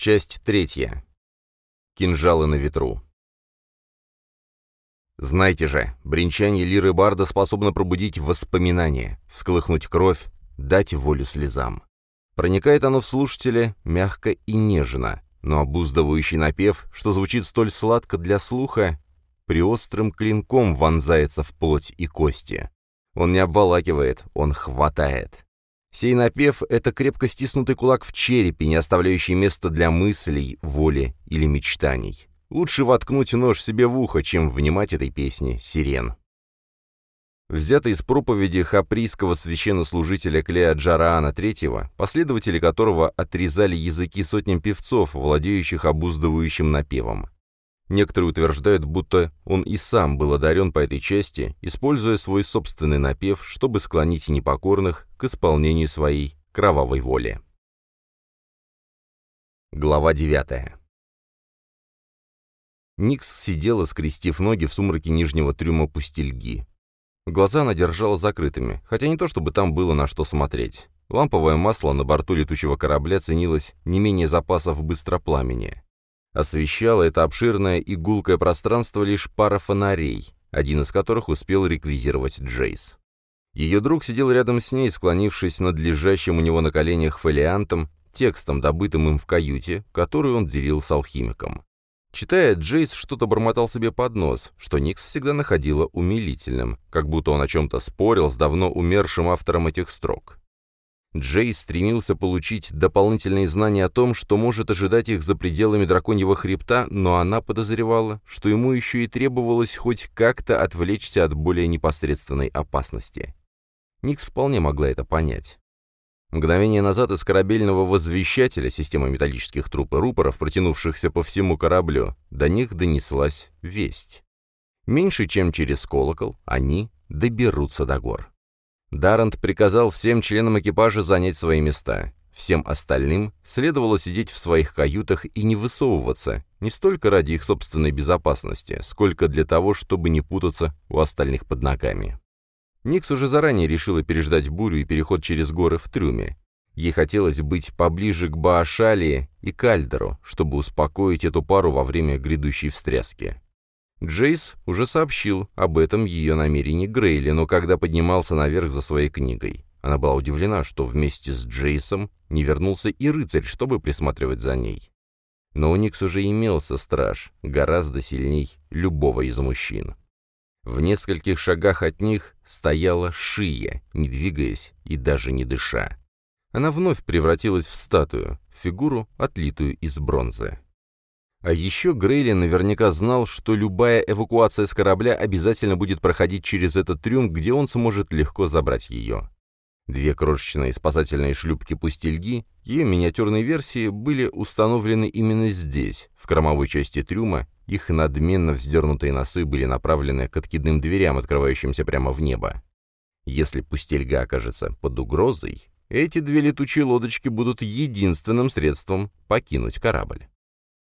Часть третья. Кинжалы на ветру. Знайте же, бренчание лиры Барда способно пробудить воспоминания, всколыхнуть кровь, дать волю слезам. Проникает оно в слушателя мягко и нежно, но обуздывающий напев, что звучит столь сладко для слуха, приострым клинком вонзается в плоть и кости. Он не обволакивает, он хватает. Сей напев — это крепко стиснутый кулак в черепе, не оставляющий места для мыслей, воли или мечтаний. Лучше воткнуть нож себе в ухо, чем внимать этой песне «Сирен». Взято из проповеди хаприйского священнослужителя Клея Джараана III, последователи которого отрезали языки сотням певцов, владеющих обуздывающим напевом. Некоторые утверждают, будто он и сам был одарен по этой части, используя свой собственный напев, чтобы склонить непокорных к исполнению своей кровавой воли. Глава 9 Никс сидела, скрестив ноги в сумраке нижнего трюма пустельги. Глаза она держала закрытыми, хотя не то чтобы там было на что смотреть. Ламповое масло на борту летучего корабля ценилось не менее запасов быстропламени. Освещало это обширное и гулкое пространство лишь пара фонарей, один из которых успел реквизировать Джейс. Ее друг сидел рядом с ней, склонившись над лежащим у него на коленях фолиантом, текстом, добытым им в каюте, которую он делил с алхимиком. Читая, Джейс что-то бормотал себе под нос, что Никс всегда находила умилительным, как будто он о чем-то спорил с давно умершим автором этих строк. Джейс стремился получить дополнительные знания о том, что может ожидать их за пределами драконьего хребта, но она подозревала, что ему еще и требовалось хоть как-то отвлечься от более непосредственной опасности. Никс вполне могла это понять. Мгновение назад из корабельного возвещателя системы металлических труб и рупоров, протянувшихся по всему кораблю, до них донеслась весть. Меньше чем через колокол они доберутся до гор. Дарант приказал всем членам экипажа занять свои места. Всем остальным следовало сидеть в своих каютах и не высовываться, не столько ради их собственной безопасности, сколько для того, чтобы не путаться у остальных под ногами. Никс уже заранее решила переждать бурю и переход через горы в трюме. Ей хотелось быть поближе к Баашалии и Кальдеру, чтобы успокоить эту пару во время грядущей встряски. Джейс уже сообщил об этом ее намерении Грейли, но когда поднимался наверх за своей книгой. Она была удивлена, что вместе с Джейсом не вернулся и рыцарь, чтобы присматривать за ней. Но у Никс уже имелся страж, гораздо сильней любого из мужчин. В нескольких шагах от них стояла Шия, не двигаясь и даже не дыша. Она вновь превратилась в статую, фигуру, отлитую из бронзы. А еще Грейли наверняка знал, что любая эвакуация с корабля обязательно будет проходить через этот трюм, где он сможет легко забрать ее. Две крошечные спасательные шлюпки-пустельги, ее миниатюрной версии, были установлены именно здесь, в кормовой части трюма, их надменно вздернутые носы были направлены к откидным дверям, открывающимся прямо в небо. Если пустельга окажется под угрозой, эти две летучие лодочки будут единственным средством покинуть корабль.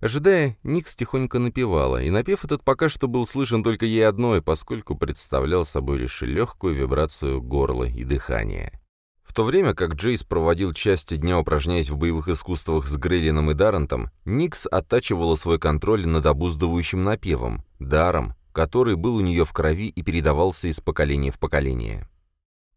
Ожидая, Никс тихонько напевала, и напев этот пока что был слышен только ей одной, поскольку представлял собой лишь легкую вибрацию горла и дыхания. В то время как Джейс проводил часть дня, упражняясь в боевых искусствах с Грейлином и Даррентом, Никс оттачивала свой контроль над обуздывающим напевом, даром, который был у нее в крови и передавался из поколения в поколение.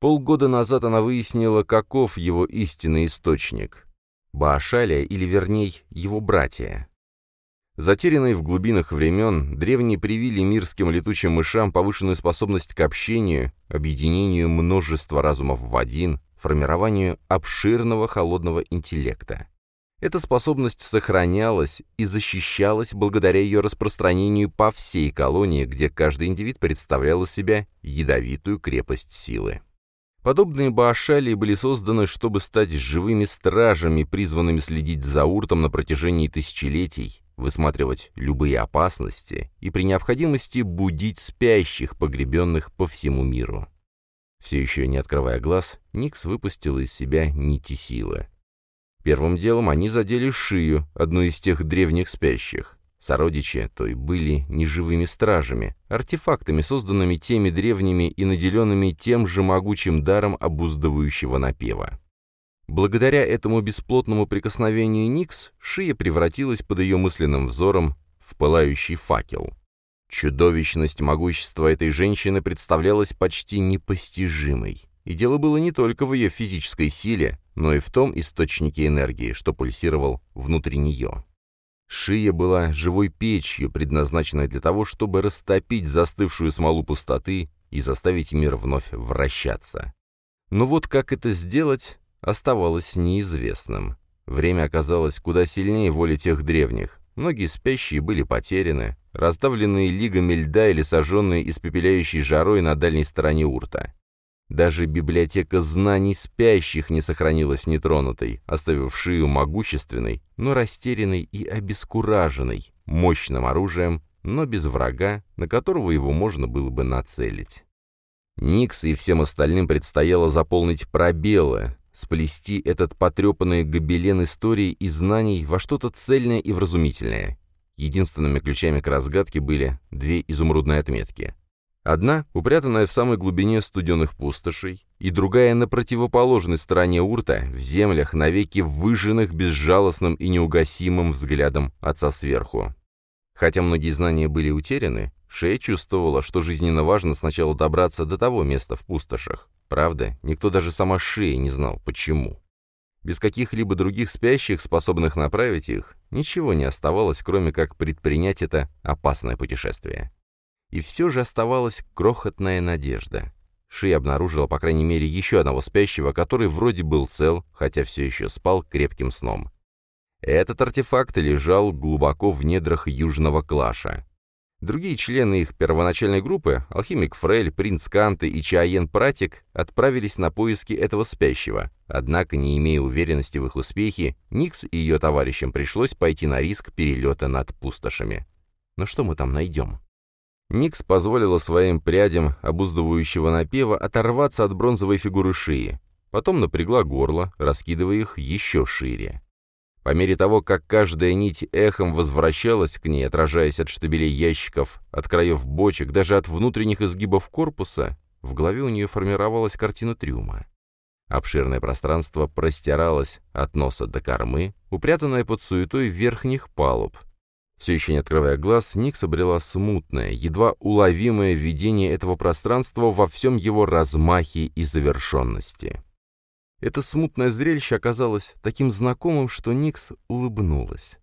Полгода назад она выяснила, каков его истинный источник. Баашалия, или верней, его братья. Затерянные в глубинах времен, древние привили мирским летучим мышам повышенную способность к общению, объединению множества разумов в один, формированию обширного холодного интеллекта. Эта способность сохранялась и защищалась благодаря ее распространению по всей колонии, где каждый индивид представлял из себя ядовитую крепость силы. Подобные баашалии были созданы, чтобы стать живыми стражами, призванными следить за уртом на протяжении тысячелетий, высматривать любые опасности и при необходимости будить спящих, погребенных по всему миру. Все еще не открывая глаз, Никс выпустил из себя нити силы. Первым делом они задели шию, одну из тех древних спящих. Сородичи той были неживыми стражами, артефактами, созданными теми древними и наделенными тем же могучим даром обуздывающего напева. Благодаря этому бесплотному прикосновению Никс, шия превратилась под ее мысленным взором в пылающий факел. Чудовищность могущества этой женщины представлялась почти непостижимой. И дело было не только в ее физической силе, но и в том источнике энергии, что пульсировал внутри нее. Шия была живой печью, предназначенной для того, чтобы растопить застывшую смолу пустоты и заставить мир вновь вращаться. Но вот как это сделать, оставалось неизвестным. Время оказалось куда сильнее воли тех древних. Многие спящие были потеряны, раздавленные лигами льда или сожженные испепеляющей жарой на дальней стороне урта. Даже библиотека знаний спящих не сохранилась нетронутой, оставив шию могущественной, но растерянной и обескураженной, мощным оружием, но без врага, на которого его можно было бы нацелить. Никс и всем остальным предстояло заполнить пробелы, сплести этот потрепанный гобелен истории и знаний во что-то цельное и вразумительное. Единственными ключами к разгадке были две изумрудные отметки. Одна, упрятанная в самой глубине студенных пустошей, и другая на противоположной стороне урта, в землях, навеки выжженных безжалостным и неугасимым взглядом отца сверху. Хотя многие знания были утеряны, Шея чувствовала, что жизненно важно сначала добраться до того места в пустошах. Правда, никто даже сама Шея не знал, почему. Без каких-либо других спящих, способных направить их, ничего не оставалось, кроме как предпринять это опасное путешествие. И все же оставалась крохотная надежда. Ши обнаружила, по крайней мере, еще одного спящего, который вроде был цел, хотя все еще спал крепким сном. Этот артефакт лежал глубоко в недрах Южного Клаша. Другие члены их первоначальной группы, алхимик Фрель, принц Канты и Чаен Пратик, отправились на поиски этого спящего. Однако, не имея уверенности в их успехе, Никс и ее товарищам пришлось пойти на риск перелета над пустошами. Но что мы там найдем? Никс позволила своим прядям обуздывающего напева оторваться от бронзовой фигуры шеи. Потом напрягла горло, раскидывая их еще шире. По мере того, как каждая нить эхом возвращалась к ней, отражаясь от штабелей ящиков, от краев бочек, даже от внутренних изгибов корпуса, в голове у нее формировалась картина трюма. Обширное пространство простиралось от носа до кормы, упрятанное под суетой верхних палуб, все еще не открывая глаз, Никс обрела смутное, едва уловимое видение этого пространства во всем его размахе и завершенности. Это смутное зрелище оказалось таким знакомым, что Никс улыбнулась.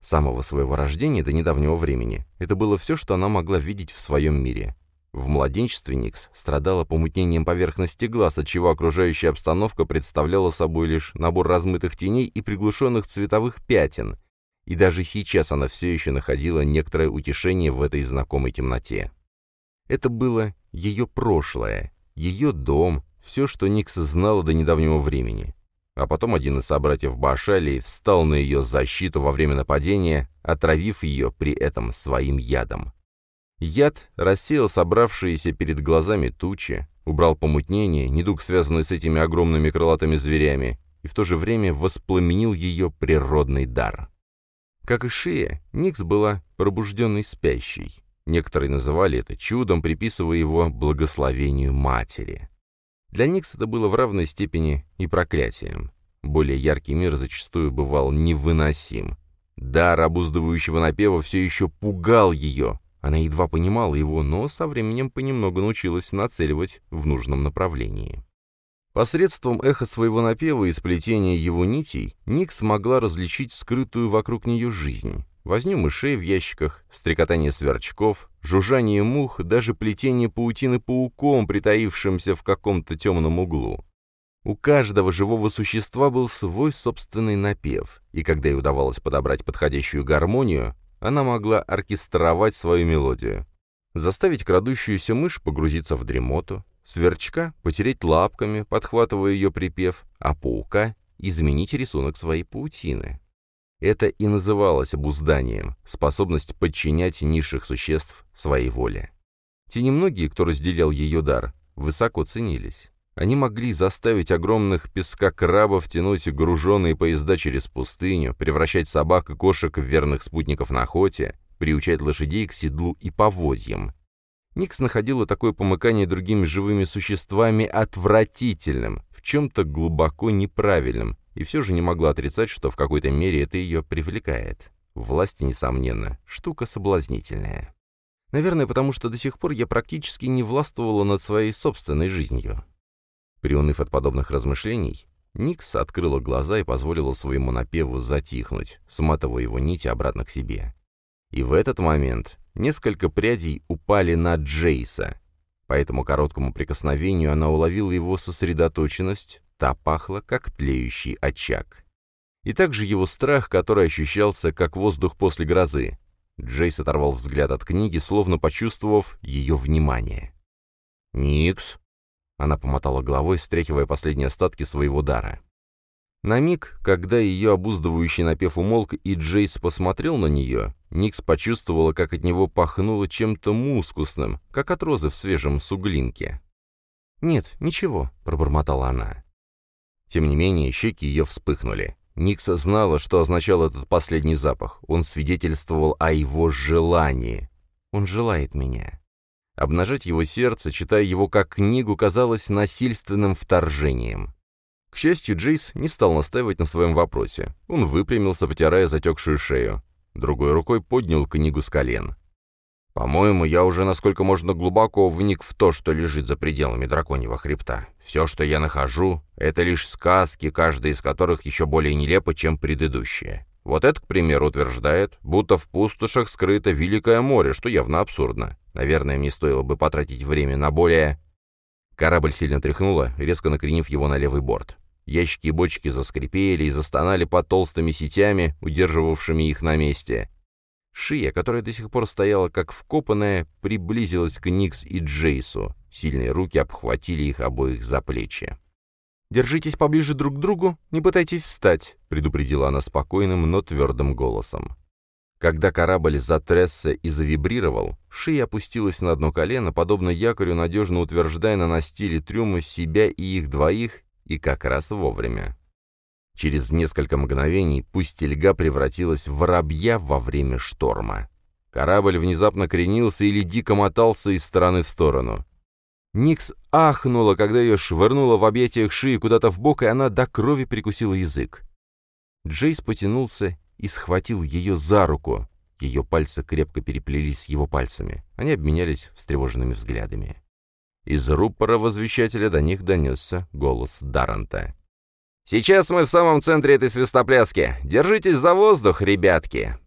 С самого своего рождения до недавнего времени это было все, что она могла видеть в своем мире. В младенчестве Никс страдала помутнением поверхности глаз, отчего окружающая обстановка представляла собой лишь набор размытых теней и приглушенных цветовых пятен — и даже сейчас она все еще находила некоторое утешение в этой знакомой темноте. Это было ее прошлое, ее дом, все, что Никс знала до недавнего времени. А потом один из собратьев Башали встал на ее защиту во время нападения, отравив ее при этом своим ядом. Яд рассеял собравшиеся перед глазами тучи, убрал помутнение, недуг, связанный с этими огромными крылатыми зверями, и в то же время воспламенил ее природный дар. Как и Шия, Никс была пробужденной спящей. Некоторые называли это чудом, приписывая его благословению матери. Для Никс это было в равной степени и проклятием. Более яркий мир зачастую бывал невыносим. Дар обуздывающего напева все еще пугал ее. Она едва понимала его, но со временем понемногу научилась нацеливать в нужном направлении. Посредством эха своего напева и сплетения его нитей Ник смогла различить скрытую вокруг нее жизнь. Возню мышей в ящиках, стрекотание сверчков, жужжание мух, даже плетение паутины пауком, притаившимся в каком-то темном углу. У каждого живого существа был свой собственный напев, и когда ей удавалось подобрать подходящую гармонию, она могла оркестровать свою мелодию. Заставить крадущуюся мышь погрузиться в дремоту, Сверчка потереть лапками, подхватывая ее припев, а паука изменить рисунок своей паутины. Это и называлось обузданием, способность подчинять низших существ своей воле. Те немногие, кто разделял ее дар, высоко ценились. Они могли заставить огромных пескокрабов тянуть груженные поезда через пустыню, превращать собак и кошек в верных спутников на охоте, приучать лошадей к седлу и поводьям, Никс находила такое помыкание другими живыми существами отвратительным, в чем-то глубоко неправильном, и все же не могла отрицать, что в какой-то мере это ее привлекает. Власть, несомненно, штука соблазнительная. Наверное, потому что до сих пор я практически не властвовала над своей собственной жизнью. Приуныв от подобных размышлений, Никс открыла глаза и позволила своему напеву затихнуть, сматывая его нити обратно к себе. И в этот момент несколько прядей упали на Джейса. По этому короткому прикосновению она уловила его сосредоточенность, та пахла, как тлеющий очаг. И также его страх, который ощущался, как воздух после грозы. Джейс оторвал взгляд от книги, словно почувствовав ее внимание. «Никс!» Она помотала головой, стряхивая последние остатки своего дара. На миг, когда ее обуздывающий напев умолк и Джейс посмотрел на нее, Никс почувствовала, как от него пахнуло чем-то мускусным, как от розы в свежем суглинке. «Нет, ничего», — пробормотала она. Тем не менее, щеки ее вспыхнули. Никс знала, что означал этот последний запах. Он свидетельствовал о его желании. «Он желает меня». Обнажать его сердце, читая его как книгу, казалось насильственным вторжением. К счастью, Джейс не стал настаивать на своем вопросе. Он выпрямился, потирая затекшую шею. Другой рукой поднял книгу с колен. «По-моему, я уже насколько можно глубоко вник в то, что лежит за пределами драконьего хребта. Все, что я нахожу, это лишь сказки, каждая из которых еще более нелепа, чем предыдущие. Вот это, к примеру, утверждает, будто в пустошах скрыто Великое море, что явно абсурдно. Наверное, мне стоило бы потратить время на более... Корабль сильно тряхнуло, резко накренив его на левый борт. Ящики и бочки заскрипели и застонали под толстыми сетями, удерживавшими их на месте. Шия, которая до сих пор стояла как вкопанная, приблизилась к Никс и Джейсу. Сильные руки обхватили их обоих за плечи. «Держитесь поближе друг к другу, не пытайтесь встать», — предупредила она спокойным, но твердым голосом. Когда корабль затрясся и завибрировал, шея опустилась на одно колено, подобно якорю, надежно утверждая на настиле трюма себя и их двоих, и как раз вовремя. Через несколько мгновений пустельга превратилась в воробья во время шторма. Корабль внезапно кренился или дико мотался из стороны в сторону. Никс ахнула, когда ее швырнуло в объятиях шеи куда-то в бок, и она до крови прикусила язык. Джейс потянулся и схватил ее за руку. Ее пальцы крепко переплелись с его пальцами. Они обменялись встревоженными взглядами. Из рупора возвещателя до них донесся голос Даранта. «Сейчас мы в самом центре этой свистопляски. Держитесь за воздух, ребятки!»